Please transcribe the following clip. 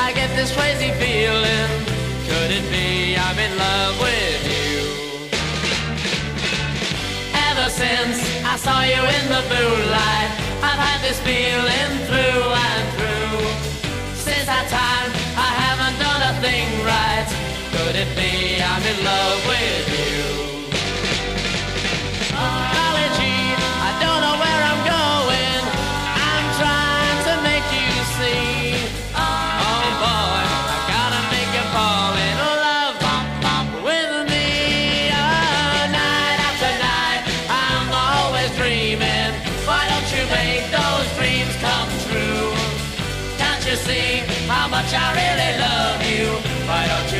I get this crazy feeling. Could it be I'm in love with you? Ever since I saw you in the moonlight, I've had this feeling. Why don't you make those dreams come true? Can't you see how much I really love you? Why don't you?